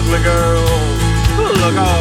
ugly girl. Look out!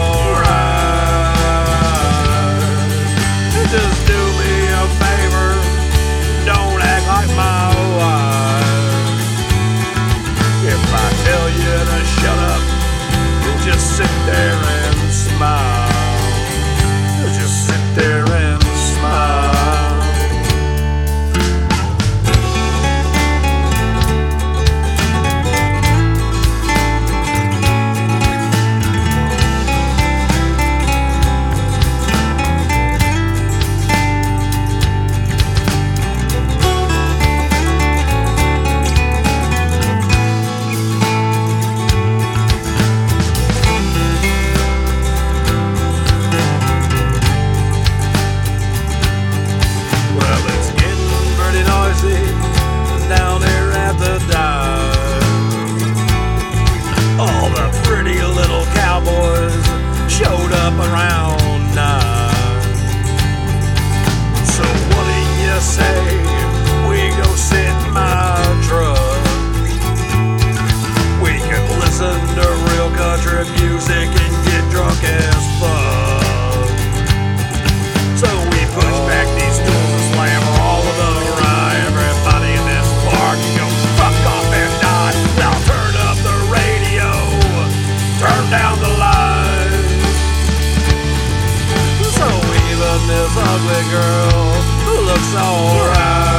lovely girl who looks alright.